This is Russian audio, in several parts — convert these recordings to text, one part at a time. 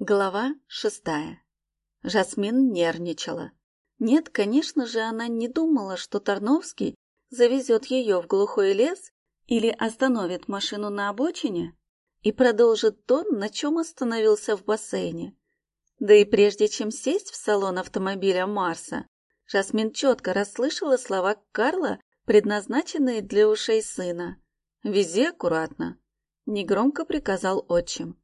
Глава шестая. Жасмин нервничала. Нет, конечно же, она не думала, что Тарновский завезет ее в глухой лес или остановит машину на обочине и продолжит то, на чем остановился в бассейне. Да и прежде чем сесть в салон автомобиля Марса, Жасмин четко расслышала слова Карла, предназначенные для ушей сына. «Вези аккуратно», — негромко приказал отчим.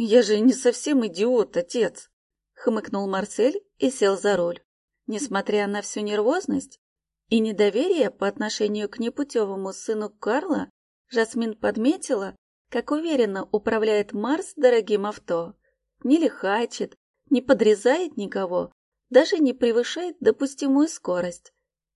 «Я же не совсем идиот, отец!» — хмыкнул Марсель и сел за руль. Несмотря на всю нервозность и недоверие по отношению к непутевому сыну Карла, Жасмин подметила, как уверенно управляет Марс дорогим авто. Не лихачит, не подрезает никого, даже не превышает допустимую скорость.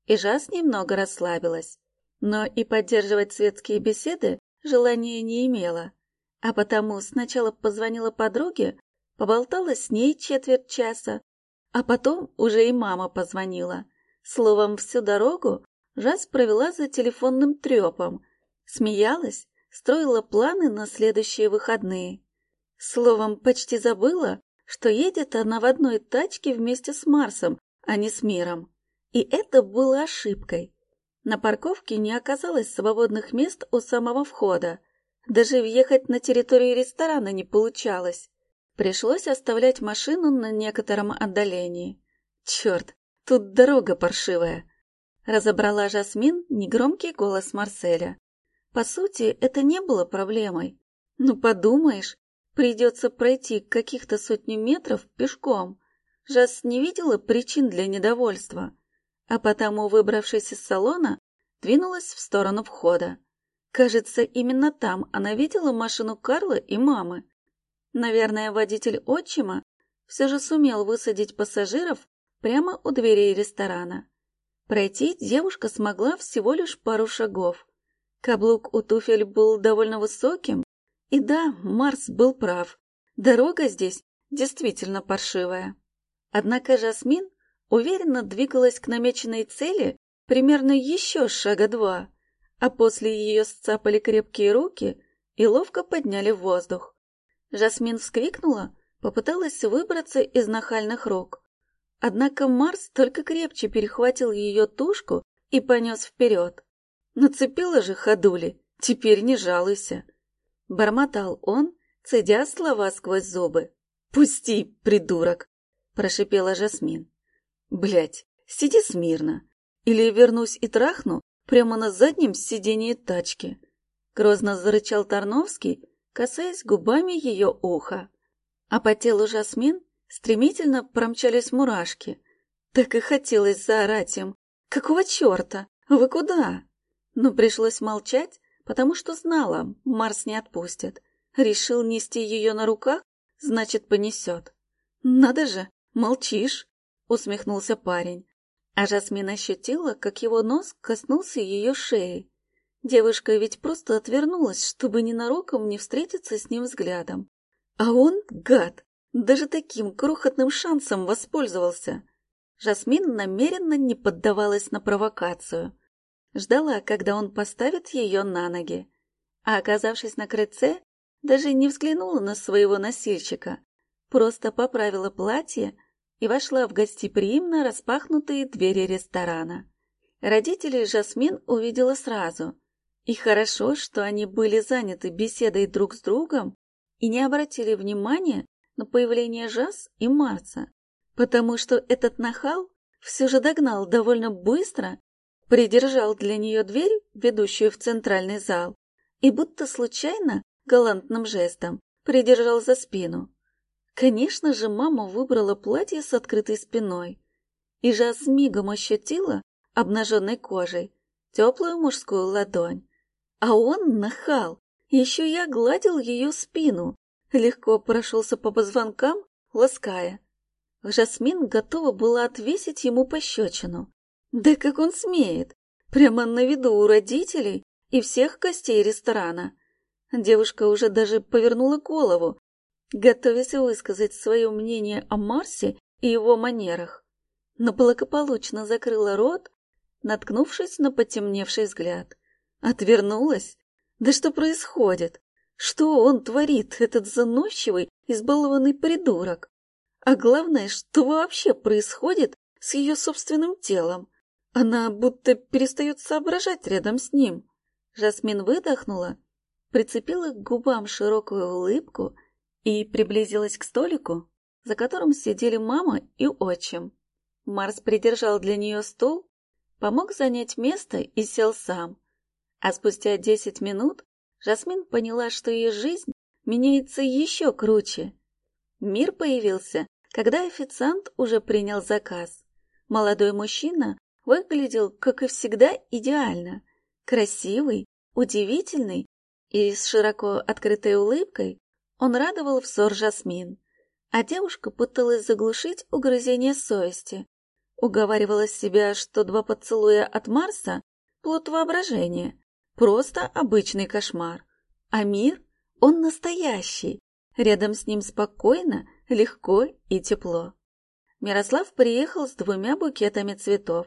И Жас немного расслабилась, но и поддерживать светские беседы желания не имела. А потому сначала позвонила подруге, поболтала с ней четверть часа, а потом уже и мама позвонила. Словом, всю дорогу Жас провела за телефонным трепом, смеялась, строила планы на следующие выходные. Словом, почти забыла, что едет она в одной тачке вместе с Марсом, а не с Миром. И это было ошибкой. На парковке не оказалось свободных мест у самого входа, даже въехать на территорию ресторана не получалось. Пришлось оставлять машину на некотором отдалении. Черт, тут дорога паршивая. Разобрала Жасмин негромкий голос Марселя. По сути, это не было проблемой. Ну, подумаешь, придется пройти каких-то сотню метров пешком. Жас не видела причин для недовольства, а потому, выбравшись из салона, двинулась в сторону входа. Кажется, именно там она видела машину Карла и мамы. Наверное, водитель отчима все же сумел высадить пассажиров прямо у дверей ресторана. Пройти девушка смогла всего лишь пару шагов. Каблук у туфель был довольно высоким, и да, Марс был прав. Дорога здесь действительно паршивая. Однако Жасмин уверенно двигалась к намеченной цели примерно еще шага два а после ее сцапали крепкие руки и ловко подняли в воздух. Жасмин вскрикнула, попыталась выбраться из нахальных рук. Однако Марс только крепче перехватил ее тушку и понес вперед. Нацепила же ходули, теперь не жалуйся. Бормотал он, цедя слова сквозь зубы. «Пусти, придурок!» — прошипела Жасмин. Блять, сиди смирно. Или вернусь и трахну, прямо на заднем сидении тачки. Грозно зарычал Тарновский, касаясь губами ее уха. А по телу Жасмин стремительно промчались мурашки. Так и хотелось заорать им. «Какого черта? Вы куда?» Но пришлось молчать, потому что знала, Марс не отпустит. Решил нести ее на руках, значит, понесет. «Надо же, молчишь!» — усмехнулся парень. А Жасмин ощутила, как его нос коснулся ее шеи. Девушка ведь просто отвернулась, чтобы ненароком не встретиться с ним взглядом. А он, гад, даже таким крохотным шансом воспользовался. Жасмин намеренно не поддавалась на провокацию. Ждала, когда он поставит ее на ноги. А оказавшись на крыльце, даже не взглянула на своего носильщика. Просто поправила платье, и вошла в гостеприимно распахнутые двери ресторана. Родителей Жасмин увидела сразу. И хорошо, что они были заняты беседой друг с другом и не обратили внимания на появление Жас и Марца, потому что этот нахал все же догнал довольно быстро, придержал для нее дверь, ведущую в центральный зал, и будто случайно, галантным жестом, придержал за спину. Конечно же, мама выбрала платье с открытой спиной. И Жас мигом ощутила обнаженной кожей теплую мужскую ладонь. А он нахал, еще я гладил ее спину, легко прошелся по позвонкам, лаская. Жасмин готова была отвесить ему пощечину. Да как он смеет! Прямо на виду у родителей и всех гостей ресторана. Девушка уже даже повернула голову, готовясь высказать свое мнение о Марсе и его манерах, но благополучно закрыла рот, наткнувшись на потемневший взгляд. Отвернулась? Да что происходит? Что он творит, этот заносчивый, избалованный придурок? А главное, что вообще происходит с ее собственным телом? Она будто перестает соображать рядом с ним. Жасмин выдохнула, прицепила к губам широкую улыбку и приблизилась к столику, за которым сидели мама и отчим. Марс придержал для нее стул, помог занять место и сел сам. А спустя десять минут Жасмин поняла, что ее жизнь меняется еще круче. Мир появился, когда официант уже принял заказ. Молодой мужчина выглядел, как и всегда, идеально. Красивый, удивительный и с широко открытой улыбкой он радовал взор Жасмин. А девушка пыталась заглушить угрызение совести. Уговаривала себя, что два поцелуя от Марса — плод воображения, просто обычный кошмар. А мир, он настоящий, рядом с ним спокойно, легко и тепло. Мирослав приехал с двумя букетами цветов.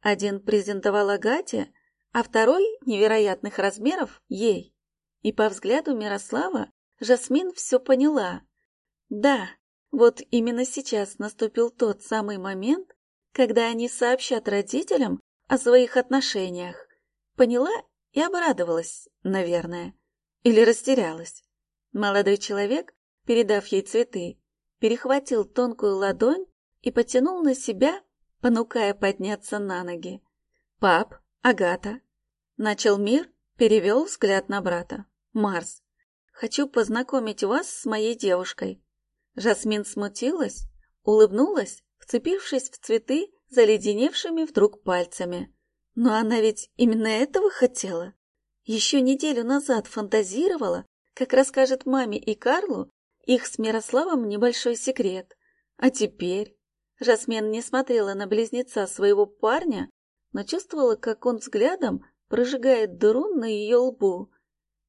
Один презентовал Агате, а второй, невероятных размеров, ей. И по взгляду Мирослава Жасмин все поняла. Да, вот именно сейчас наступил тот самый момент, когда они сообщат родителям о своих отношениях. Поняла и обрадовалась, наверное. Или растерялась. Молодой человек, передав ей цветы, перехватил тонкую ладонь и потянул на себя, понукая подняться на ноги. «Пап, Агата!» Начал мир, перевел взгляд на брата. «Марс, хочу познакомить вас с моей девушкой». Жасмин смутилась, улыбнулась, вцепившись в цветы заледеневшими вдруг пальцами. Но она ведь именно этого хотела. Еще неделю назад фантазировала, как расскажет маме и Карлу их с Мирославом небольшой секрет. А теперь Жасмин не смотрела на близнеца своего парня, но чувствовала, как он взглядом прожигает дыру на ее лбу.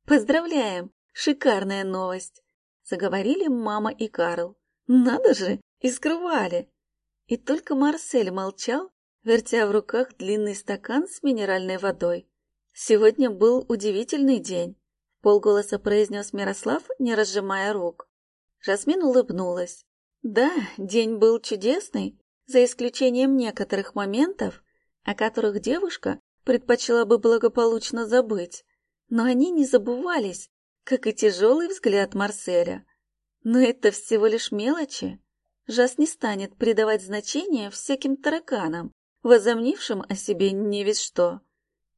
«Поздравляем! Шикарная новость!» — заговорили мама и Карл. «Надо же! И скрывали!» И только Марсель молчал, вертя в руках длинный стакан с минеральной водой. «Сегодня был удивительный день», — полголоса произнес Мирослав, не разжимая рук. Жасмин улыбнулась. Да, день был чудесный, за исключением некоторых моментов, о которых девушка предпочла бы благополучно забыть, но они не забывались, как и тяжелый взгляд Марселя. Но это всего лишь мелочи. Жас не станет придавать значение всяким тараканам, возомнившим о себе не весь что.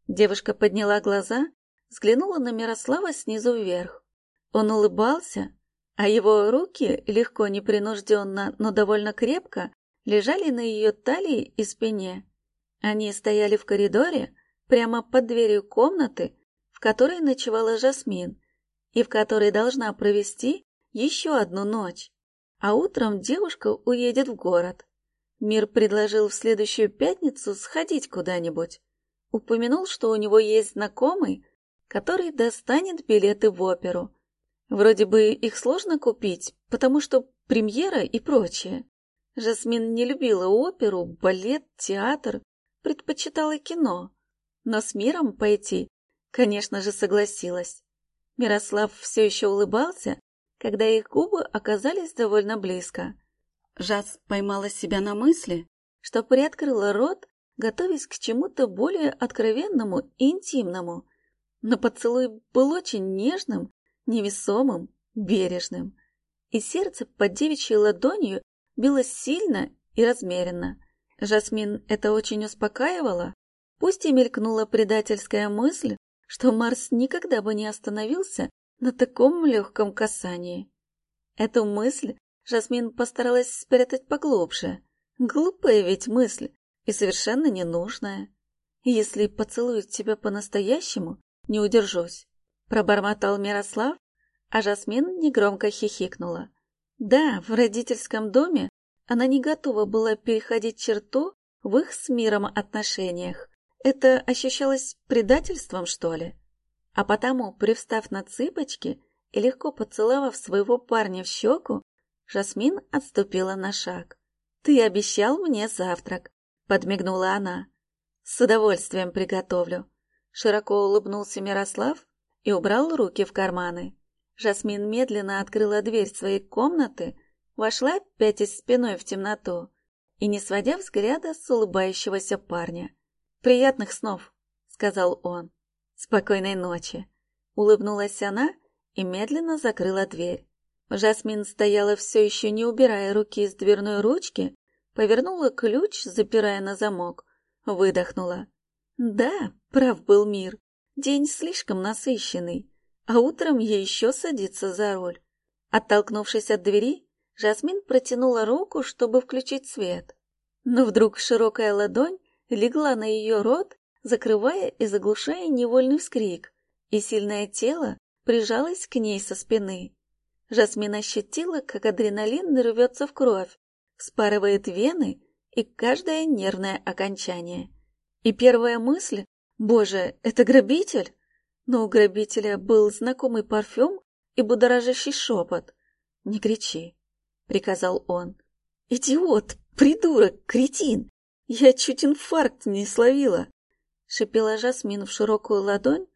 Девушка подняла глаза, взглянула на Мирослава снизу вверх. Он улыбался, а его руки, легко, непринужденно, но довольно крепко, лежали на ее талии и спине. Они стояли в коридоре, прямо под дверью комнаты, в которой ночевала Жасмин, и в которой должна провести еще одну ночь. А утром девушка уедет в город. Мир предложил в следующую пятницу сходить куда-нибудь. Упомянул, что у него есть знакомый, который достанет билеты в оперу, Вроде бы их сложно купить, потому что премьера и прочее. Жасмин не любила оперу, балет, театр, предпочитала кино. Но с миром пойти, конечно же, согласилась. Мирослав все еще улыбался, когда их губы оказались довольно близко. Жас поймала себя на мысли, что приоткрыла рот, готовясь к чему-то более откровенному и интимному. Но поцелуй был очень нежным невесомым, бережным. И сердце под девичьей ладонью билось сильно и размеренно. Жасмин это очень успокаивало. Пусть и мелькнула предательская мысль, что Марс никогда бы не остановился на таком легком касании. Эту мысль Жасмин постаралась спрятать поглубже. Глупая ведь мысль и совершенно ненужная. Если поцелуют тебя по-настоящему, не удержусь. Пробормотал Мирослав, а Жасмин негромко хихикнула. Да, в родительском доме она не готова была переходить черту в их с миром отношениях. Это ощущалось предательством, что ли? А потому, привстав на цыпочки и легко поцеловав своего парня в щеку, Жасмин отступила на шаг. «Ты обещал мне завтрак», — подмигнула она. «С удовольствием приготовлю», — широко улыбнулся Мирослав и убрал руки в карманы. Жасмин медленно открыла дверь своей комнаты, вошла, пятясь спиной в темноту и не сводя взгляда с улыбающегося парня. «Приятных снов!» — сказал он. «Спокойной ночи!» — улыбнулась она и медленно закрыла дверь. Жасмин стояла все еще не убирая руки из дверной ручки, повернула ключ, запирая на замок, выдохнула. Да, прав был мир, день слишком насыщенный, а утром ей еще садиться за руль. Оттолкнувшись от двери, Жасмин протянула руку, чтобы включить свет. Но вдруг широкая ладонь легла на ее рот, закрывая и заглушая невольный вскрик, и сильное тело прижалось к ней со спины. Жасмин ощутила, как адреналин рвется в кровь, спарывает вены и каждое нервное окончание. И первая мысль «Боже, это грабитель?» Но у грабителя был знакомый парфюм и будоражащий шепот. «Не кричи», — приказал он. «Идиот, придурок, кретин! Я чуть инфаркт не словила!» Шипела Жасмин в широкую ладонь,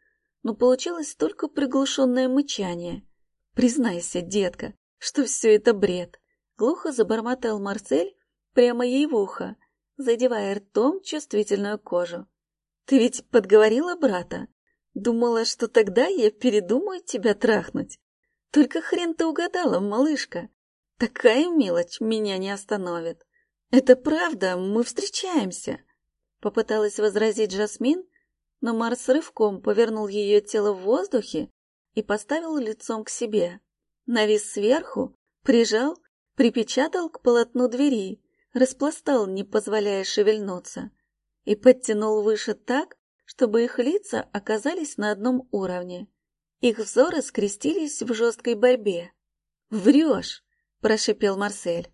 но получилось только приглушенное мычание. Признайся, детка, что все это бред. Глухо забормотал Марсель прямо ей в ухо, задевая ртом чувствительную кожу. Ты ведь подговорила брата? Думала, что тогда я передумаю тебя трахнуть. Только хрен ты угадала, малышка. Такая мелочь меня не остановит. Это правда, мы встречаемся. Попыталась возразить Жасмин, но Марс рывком повернул ее тело в воздухе и поставил лицом к себе. Навис сверху, прижал, припечатал к полотну двери, распластал, не позволяя шевельнуться, и подтянул выше так, чтобы их лица оказались на одном уровне. Их взоры скрестились в жесткой борьбе. «Врешь!» – прошипел Марсель.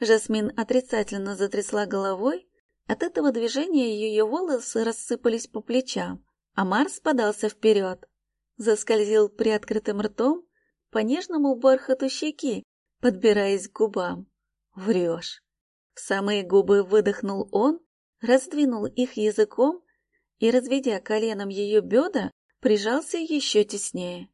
Жасмин отрицательно затрясла головой, от этого движения ее волосы рассыпались по плечам, а Марс подался вперед заскользил приоткрытым ртом по нежному бархату щеки, подбираясь к губам. Врешь. В самые губы выдохнул он, раздвинул их языком и, разведя коленом ее бедра, прижался еще теснее.